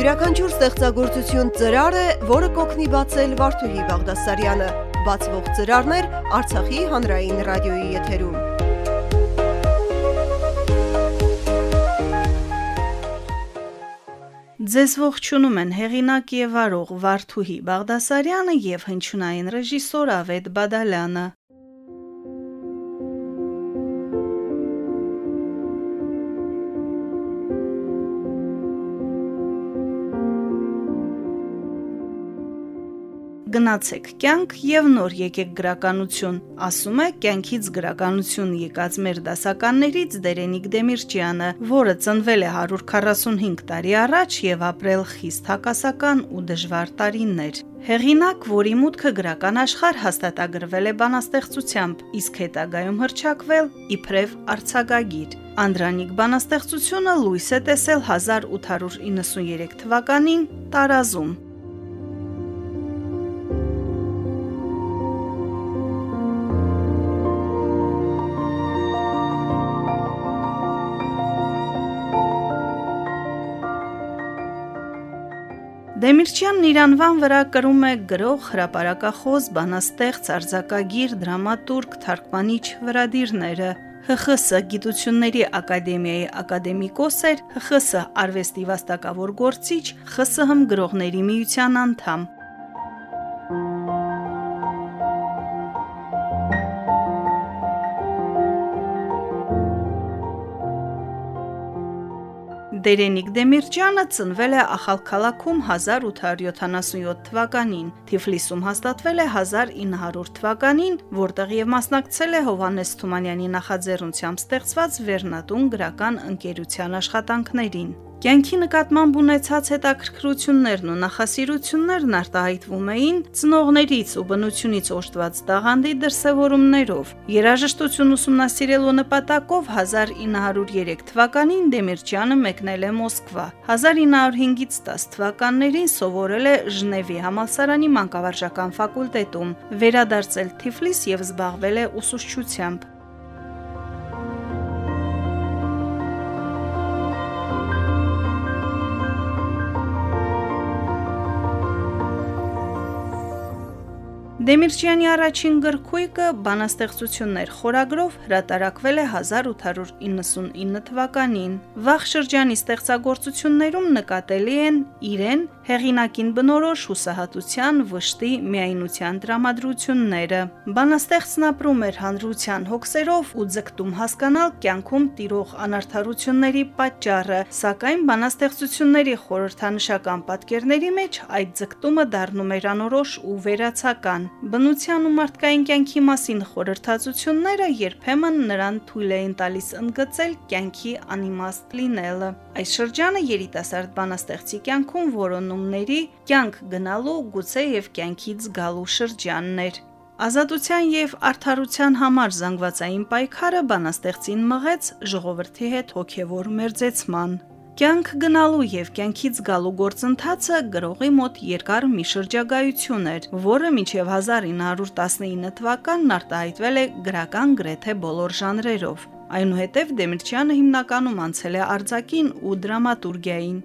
Յուրաքանչյուր ստեղծագործություն ծրար է, որը կօգնի բացել Վարդուհի Բաղդասարյանը։ Բացվող ծրարներ Արցախի հանրային ռադիոյի եթերում։ Ձեզ ողջունում են հեղինակ եւ վարող Վարդուհի Բաղդասարյանը եւ հնչյունային ռեժիսոր Ավետ Բադալյանը։ Գնացեք կյանք եւ նոր եկեք գրականություն, ասում է կյանքից գրականություն եկած մեր դասականներից Դերենիկ Դեմիրճյանը, որը ծնվել է 145 տարի առաջ եւ ապրել խիստ հակասական ու դժվար տարիներ։ Հեղինակ, որի մուտքը գրական աշխարհ հաստատագրվել է բանաստեղծությամբ, իսկ հետագայում հրճակվել իբրև արցակագիր։ Անդրանիկ բանաստեղծությունը լույս է տեսել 1893 թվականին Տարազում։ Դեմիրճյանն իր անվան վրա կրում է գրող, հրապարակախոս, բանաստեղծ, արձակագիր, դրամատուրգ, թարգմանիչ վրադիրները։ ՀԽՍ Գիտությունների Ակադեմիայի ակադեմիկոս էր, ՀԽՍ Արվեստի վաստակավոր գործիչ, ԽՍՀՄ Գրողների միության անդամ։ Դերենիկ Դեմիրճյանը ծնվել է Ախալքալաքում 1877 թվականին, Թիֆլիսում հաստատվել է 1900 թվականին, որտեղ եւ մասնակցել է Հովանես Թումանյանի նախաձեռնությամբ ստեղծված Վերնատուն գրական ընկերության աշխատանքներին։ Կյանքի նկատմամբ ունեցած հետաքրքրություններն ու նախասիրություններն արտահայտվում էին ծնողներից ու բնությունից օժտված տաղանդի դրսևորումներով։ Երաժշտություն ուսումնասիրելու նպատակով 1903 թվականին Դեմիրճյանը մեկնել է Մոսկվա։ 1905-ից 10 թվականներին սովորել է Ժնևի համալսարանի մանկավարժական ֆակուլտետում, վերադարձել Թիֆլիս եւ զբաղվել է ուսուցչությամբ։ Դեմիրճյանի առաջին գրքույկը բանաստեղծություններ խորագրով հրատարակվել է 1899 թվականին։ Վաղ շրջանի ստեղծագործություններում նկատելի են իրեն հեղինակին բնորոշ հուսահատության, վշտի, միայնության տրամադրությունները։ Բանաստեղծն ապրում էր հանրության հոգսերով ու ձգտում հասկանալ կյանքում տիրող անարթարությունների պատճառը, սակայն բանաստեղծությունների խորհրդանշական պատկերների մեջ այդ ձգտումը դառնում էր անորոշ ու վերացական բնության ու մարդկային կյանքի մասին խորհրդածությունները երբեմն նրան թույլ էին տալիս ընդգծել կյանքի անիմաստ լինելը։ Այս շրջանը երիտասարդ բանաստեղծի կյանքում որոնումների կյանք գնալու, գուցե եւ կյանքից գալու շրջանն էր։ Ազատության եւ արդարության համար զանգվածային պայքարը բանաստեղծին մղեց ժողովրդի հետ հոգեվոր մերձեցման։ Կյանք գնալու եւ կյանքից գալու գործընթացը գրողի մոտ երկար մի շրջագայություն էր, որը մինչև 1919 թվականն արտահայտվել է գրական գրեթե բոլոր ժանրերով։ Այնուհետև Դեմիրճյանը հիմնականում անցել է արձակին ու դրամատուրգիային։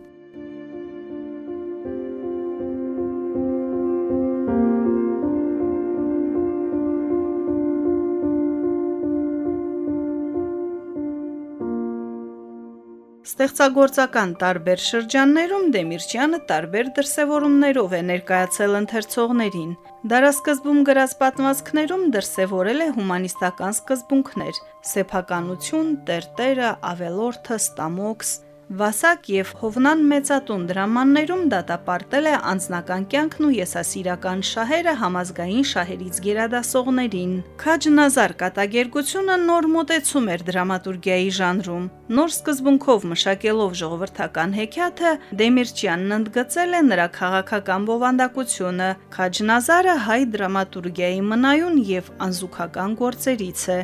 Ստեղծագործական տարբեր շրջաններում Դեմիրճյանը տարբեր դրսևորումներով է ներկայացել ընթերցողներին։ Դարասկզբում գրած պատմվածքներում դրսևորել է հումանիստական սկզբունքներ՝ սեփականություն, տերտերը, ավելորդը, ստամոքս, Վասակ եւ Հովնան մեծատուն դրամաններում դատապարտել է անձնական կյանքն ու եսասիրական շահերը համազգային շահերից գերադասողներին։ Քաջնազար կատագերգությունը նոր մոտեցում էր դրամատուրգիայի ժանրում։ Նոր սկզբունքով մշակելով ժողովրդական հեքիաթը, Դեմիրճյանն ընդգծել է նրա քաղաքական բովանդակությունը։ Քաջնազարը հայ դրամատուրգիայի մնայուն եւ անզուգական գործերից է։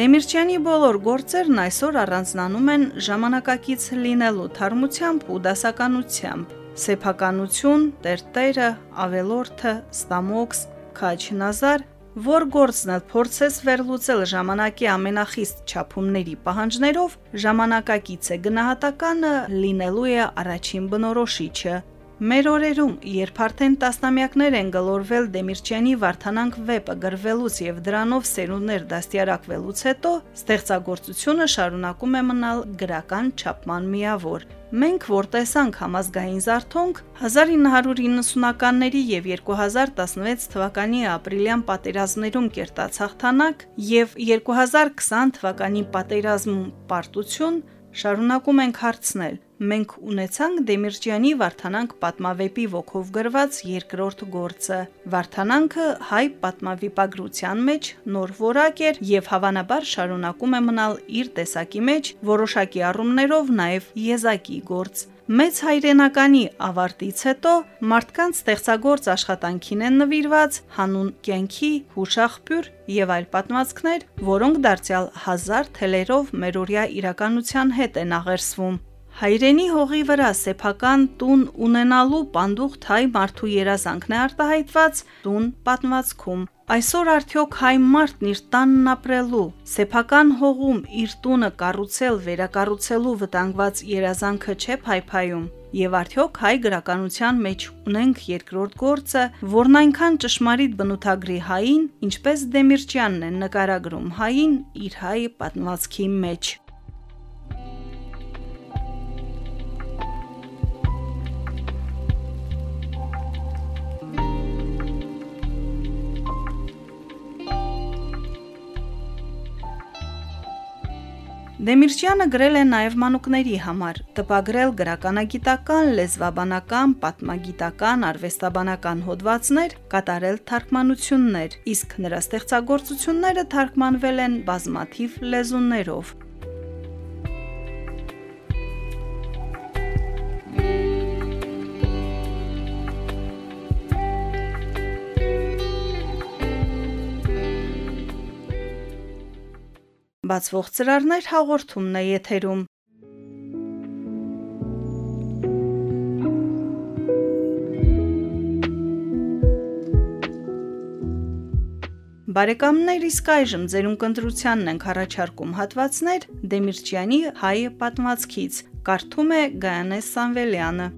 Դեմիրճյանի բոլոր գործերն այսօր առանձնանում են ժամանակակից լինելու թարմությամբ ու դասականությամբ։ սեփականություն, տերտերը, ավելորդը, ստամոքս, քաչնազար, որ գործն էլ փորձես վերլուծել ժամանակի ամենախիստ չափումների պահանջներով, ժամանակակից է գնահատականը լինելու է առաջին բնորոշիչը։ Մեր օրերում, երբ արդեն տասնամյակներ են գլորվել Դեմիրճյանի Վարդանանք վեպը գրվելուց եւ դրանով սերունդներ դաստիարակվելուց հետո, ստեղծագործությունը շարունակում է մնալ գրական չափման միավոր։ Մենք որ տեսանք համազգային զարթոնք 1990-ականների եւ 2016 թվականի ապրիլյան պատերազմներում կերտած հաղթանակ եւ 2020 թվականի պատերազմում պարտություն շարունակում ենք հարցնել մենք ունեցանք Դեմիրճյանի Վարդանանք պատմավեպի ոգով գրված երկրորդ գործը։ Վարդանանքը հայ պատմավիպագրության մեջ նոր որակ էր եւ հավանաբար շարունակում է մնալ իր տեսակի մեջ որոշակի առումներով նաեւ եզակի գործ։ Մեծ հայրենականի ավարտից հետո մարդկանց ստեղծագործ աշխատանքին են նվիրված հանուն կյանքի, հուշաղբյուր եւ այլ պատմվածքներ, որոնք դարձյալ հազար թելերով մերօրյա իրականության հետ են աղերսվում։ Հայրենի հողի վրա սեփական տուն ունենալու պանդուխտ հայ մարդու երազանքն է արտահայտված տուն պատմվածքում։ Այսօր արդյոք հայ մարդն իր տանն ապրելու, սեփական հողում իր տունը կառուցել, վերակառուցելու վտանգված երազանքը չէ փայփայում։ Եվ արդյոք հայ գրականության մեջ ունենք երկրորդ գործը, որն այնքան ճշմարիտ բնութագրի հային, ինչպես Դեմիրճյանն է նկարագրում հային իր հայ պատմվածքի մեջ։ Դեմիրճյանը գրել է նաև մանուկների համար, տպագրել գրականագիտական, լեզվաբանական, պատմագիտական, արվեստաբանական հոդվածներ, կատարել թարգմանություններ, իսկ նրա ստեղծագործությունները թարգմանվել են բազմաթիվ լեզուներով։ Բացվող ծրարներ հաղորդումն է եթերում։ Բարեկամներ իսկ այժմ ձերուն կընտրությանն ենք առաջարկում հատվածներ Դեմիրճյանի հայ պատմվածքից։ Կարդում է Գայանե Սամվելյանը։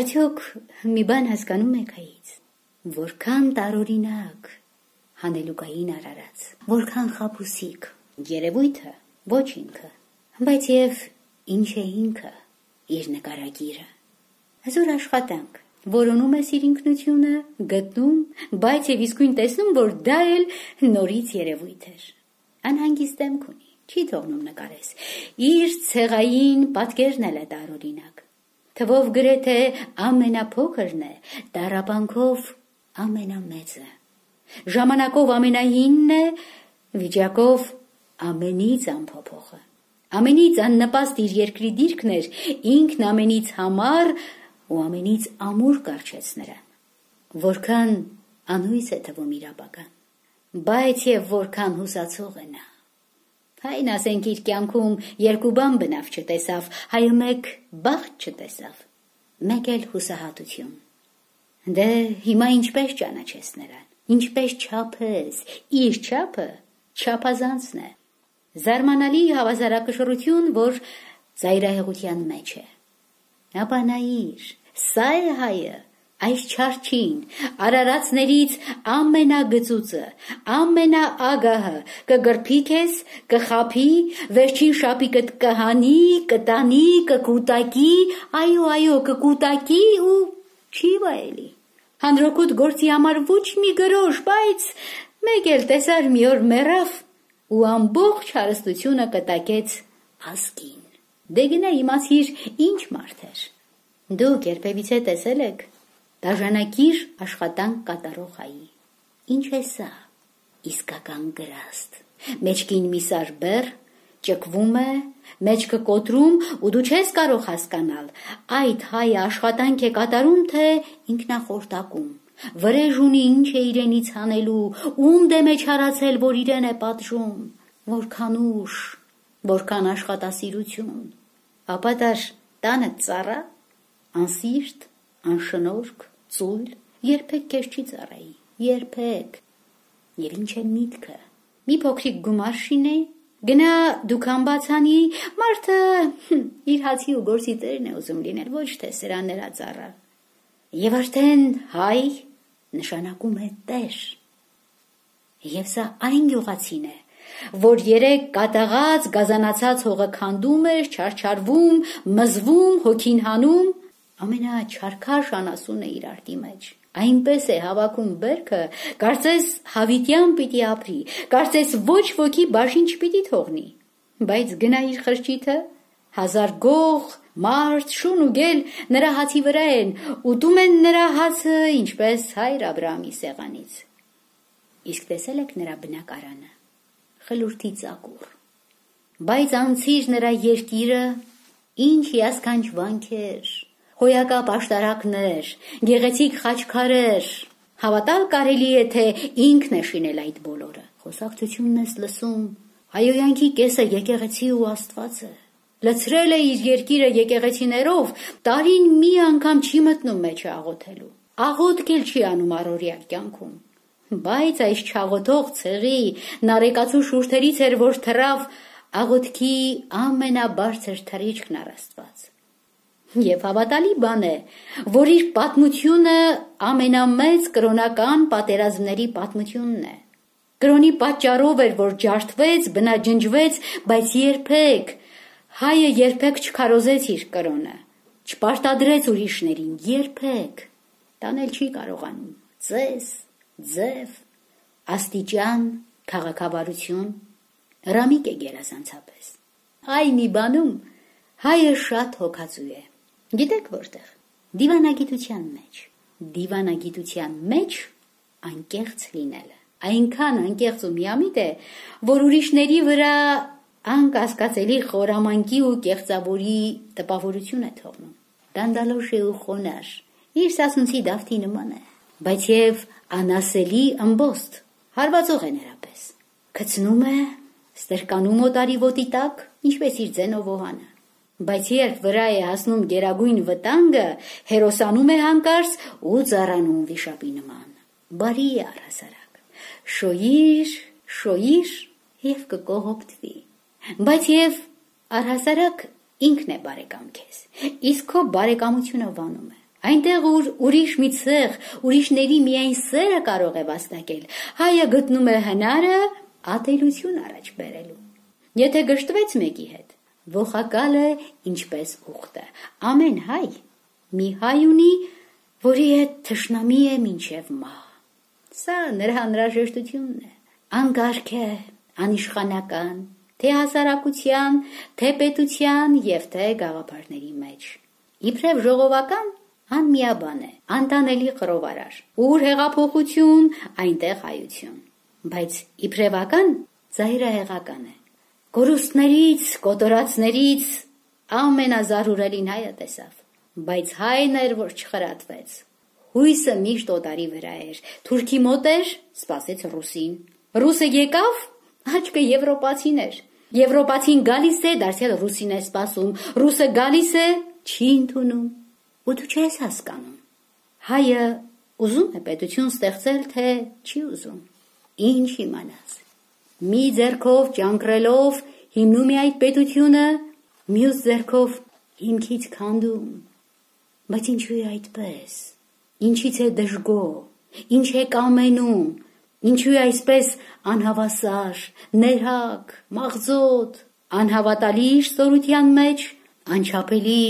Արդյոք մի բան հասկանում եք այից, որքան տարօրինակ հանելուկային արարած, որքան խապուսիկ, երևույթը ոչ ինքը, բայց եւ ինչ է ինքը, իր նկարագիրը։ Հզոր աշխատանք, որոնում ես իր ինքնությունը, գտնում, բայց եւ իսկույն տեսնում, որ դա էլ նորից երևույթ էր։ Անհանգիստ դեմք ունի, չի թողնում նկարես։ Իր ցեղային պատկերն էլ է տարօրինակ թվով գրեթե ամենափոքրն է, տարապանքով ամենամեծը։ Ժամանակով ամենահինն է, վիճակով ամենից անփոփոխը։ Ամենից աննպաստ իր երկրի դիրքն էր, ինքն ամենից համար ու ամենից ամուր կարճեց նրան։ Որքան անհույս է թվում իր ապագան, բայց եւ որքան հուսացող է նա։ Հայն ասենք իր կյանքում երկու բան բնավ չտեսավ, հայը մեկ բախտ չտեսավ, մեկ էլ հուսահատություն։ Դե հիմա ինչպես ճանաչես նրան, ինչպես չափես, իր չափը չափազանցն է։ Զարմանալի հավասարակշռություն, որ զայրահեղության մեջ է։ Ապա նայիր, սա է հայը, այս չարչին, արարածներից ամենագծուծը, ամենաագահը, կգրփի քեզ, կխափի, վերջին շապիկդ կհանի, կտանի, կկուտակի, այո, այո, կկուտակի ու չի վայելի։ Հանրոկուտ գործի համար ոչ մի գրոշ, բայց մեկ էլ տեսար մի օր մեռավ ու ամբողջ հարստությունը կտակեց ասկին։ Դե գնա իմացիր ինչ մարդ էր։ Դուք երբևիցե տեսել եք դաժանակիր աշխատանք կատարող հայի։ Ինչ է սա։ Իսկական գրաստ։ Մեջքին մի սար բեռ ճկվում է, մեջքը կոտրում ու դու չես կարող հասկանալ, այդ հայը աշխատանք է կատարում թե ինքնախորտակում, վրեժ ունի ինչ է իրենից հանելու, ում դեմ է չարացել, որ իրեն է պատժում, որքան ուշ, որքան աշխատասիրություն, ապա դար տանը ծառա, անսիրտ, անշնորհք, ծույլ, երբեք քեզ չի ծառայի, երբեք։ Եվ ինչ է միտքը։ Մի փոքրիկ գումար շինե, գնա դուքան բացանի, մարդը իր հացի ու գործի տերն է ուզում լինել, ոչ թե սրա նրա ծառա։ Եվ արդեն հայ նշանակում է տեր։ Եվ սա այն գյուղացին է, որ երեք կատաղած գազանացած հողը քանդում էր, չարչարվում, մզվում, հոգին հանում, ամենաչարքաշ անասուն է իր արտի մեջ։ Այնպես է հավաքում բերքը, կարծես հավիտյան պիտի ապրի, կարծես ոչ ոքի բաժին չպիտի թողնի։ Բայց գնա իր խրճիթը, հազար գող, մարդ, շուն ու գել նրա հացի վրա են, ուտում են նրա հացը, ինչպես հայր Աբրահամի սեղանից։ Իսկ տեսել եք նրա բնակարանը խլուրդի ծակուր։ Բայց անցիր նրա երկիրը, ինչ հիասքանչ վանքեր, հոյակապ աշտարակներ, գեղեցիկ խաչքարեր, հավատալ կարելի է, թե ինքն է շինել այդ բոլորը։ Խոսակցությունն ես լսում, հայոյանքի կեսը եկեղեցի ու աստվածը։ Լցրել է իր երկիրը եկեղեցիներով, տարին մի անգամ չի մտնում մեջը աղոթելու։ Աղոթք էլ չի անում առօրյա կյանքում։ Բայց այս չաղոթող ցեղի նարեկացու շուրթերից էր որ թռավ աղոթքի ամենաբարձր թռիչքն առաստված։ Եվ հավատալի բան է, որ իր պատմությունը ամենամեծ կրոնական պատերազմների պատմությունն է։ Կրոնի պատճառով էր, որ ջարդվեց, բնաջնջվեց, բայց երբեք հայը երբեք չքարոզեց իր կրոնը, չպարտադրեց ուրիշներին, երբեք տանել չի կարողանում։ Ձեզ ձև, աստիճան, քաղաքավարություն, ռամիկ է գերազանցապես։ Այ մի բանում հայը շատ հոգացու է։ Գիտեք որտեղ։ Դիվանագիտության մեջ։ Դիվանագիտության մեջ անկեղծ լինելը։ Այնքան անկեղծ ու միամիտ է, որ ուրիշների վրա անկասկածելի խորամանկի ու կեղծավորի տպավորություն է թողնում։ Դանդալոշ ու խոնար։ Իր սասունցի դավթի նման է, բայց եւ անասելի ըմբոստ, հարվածող է նրապես։ Գցնում է, ստրկանում օտարի ոտի տակ, ինչպես իր ձենով օհանը։ Բայց երբ վրա է հասնում գերագույն վտանգը, հերոսանում է հանկարծ ու ծառանում վիշապի նման։ Բարի առհասարակ։ Շոյիր, շոյիր եւ կկողոպտվի։ Բայց եւ առհասարակ ինքն է բարեկամ քեզ։ Իսկ քո բարեկամությունը վանում է։ Այնտեղ ուր ուրիշ մի ցեղ, ուրիշների միայն սերը կարող է վաստակել, հայը գտնում է հնարը ատելություն առաջ բերելու։ Եթե գշտվեց մեկի հետ, ողակալ է ինչպես ուխտը։ Ամեն հայ մի հայ ունի, որի հետ թշնամի է մինչև մահ։ Սա նրա անհրաժեշտությունն է։ Անկարգ է, անիշխանական, թե հասարակության, թե պետության եւ թե գաղափարների մեջ։ Իբրև ժողովական անմիաբան է, անտանելի խռովարար։ Ուր հեղափոխություն, այնտեղ հայություն։ Բայց իբրևական զայրահեղական է։ Գորուստներից, կոտորածներից ամենազարուրելին հայը տեսավ։ Բայց հայն էր, որ չխրատվեց։ Հույսը միշտ օտարի վրա էր։ Թուրքի մոտ էր, սпасեց ռուսին։ Ռուսը եկավ, աչքը եվրոպացին էր։ Եվրոպացին գալիս է, դարձյալ ռուսին է սпасում։ Ռուսը գալիս է, չի ընդունում։ Ու դու չես հասկանում։ Հայը ուզում է պետություն ստեղծել, թե չի ուզում։ Ինչ իմանաս։ Մի ձեռքով ճանկրելով հիմնում է այդ պետությունը, մյուս ձեռքով հիմքից քանդում։ Բայց ինչու է այդպես։ Ինչից է դժգո։ Ինչ է կամենում։ Ինչու է այսպես անհավասար, ներհակ, մաղձոտ, անհավատալի ստորության մեջ, անչափելի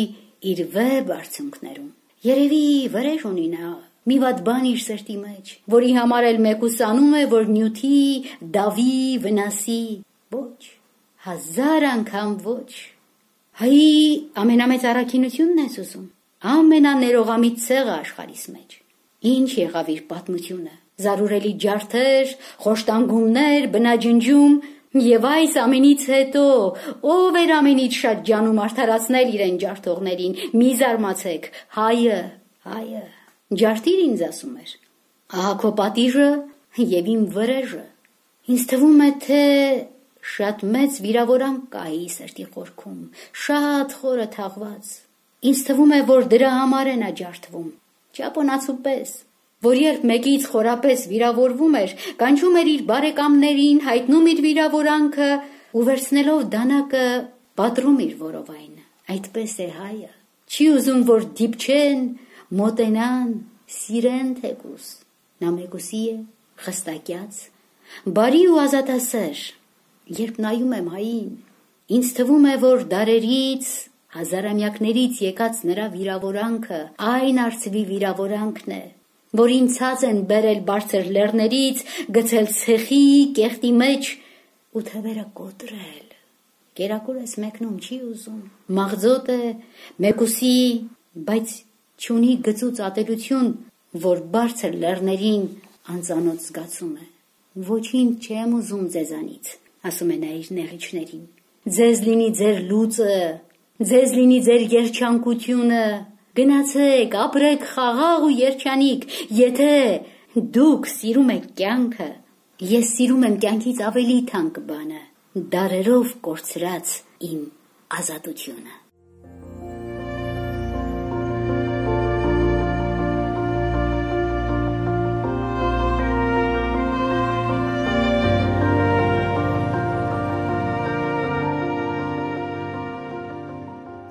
իր վեբ արցունքներում։ Երևի վրեժ ունի նա մի վատ բան իր սրտի մեջ, որի համար էլ մեկուսանում է, որ նյութի, դավի, վնասի, ոչ, հազար անգամ ոչ։ Հայի ամենամեծ առաքինությունն ես ուզում, ամենաներողամիտ ցեղը աշխարհիս մեջ։ Ինչ եղավ իր պատմությունը։ Զարուրելի ջարդեր, խոշտանգումներ, բնաջնջում, Եվ այս ամենից հետո ով էր ամենից շատ ջանում արդարացնել իրեն ջարդողներին։ Մի զարմացեք, հայը, հայը։ Ջարդիր ինձ ասում էր։ Ահա քո պատիժը եւ իմ վրեժը։ Ինձ թվում է, թե շատ մեծ վիրավորանք կա ի սրտի խորքում, շատ խորը թաղված։ Ինձ թվում է, որ դրա համար են աջարդվում։ Ճապոնացու պես, որ երբ մեկից խորապես վիրավորվում էր, կանչում էր իր բարեկամներին, հայտնում իր վիրավորանքը ու վերցնելով դանակը պատրում իր որովայնը։ Այդպես է հայը։ Չի ուզում, որ դիպչեն, մոտենան, սիրեն թեկուս։ Նա մեկուսի է, խստակյաց, բարի ու ազատասեր։ Երբ նայում եմ հային, ինձ թվում է, որ դարերից հազարամյակներից եկած նրա վիրավորանքը այն արծվի վիրավորանքն է, որին ցած են բերել բարձր լեռներից, գցել ցեխի կեղտի մեջ ու թևերը կոտրել։ Կերակուր ես մեկնում չի ուզում։ Մաղձոտ է, մեկուսի, բայց չունի գծուց ատելություն, որ բարձր լեռներին անծանոթ զգացում է։ Ոչինչ չեմ ուզում ձեզանից, ասում է նա իր նեղիչներին։ Ձեզ լինի ձեր լուծը, ձեզ լինի ձեր երջանկությունը, Գնացեք, ապրեք խաղաղ ու երջանիկ, եթե դուք սիրում եք կյանքը, ես սիրում եմ կյանքից ավելի թանկ բանը, դարերով կորցրած իմ ազատությունը։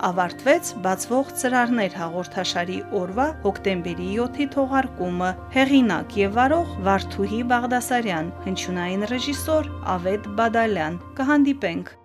ավարտվեց բացվող ծրարներ հաղորդաշարի օրվա հոկտեմբերի 7-ի թողարկումը հեղինակ եւ վարող Վարդուհի Բաղդասարյան հնչյունային ռեժիսոր Ավետ Բադալյան կհանդիպենք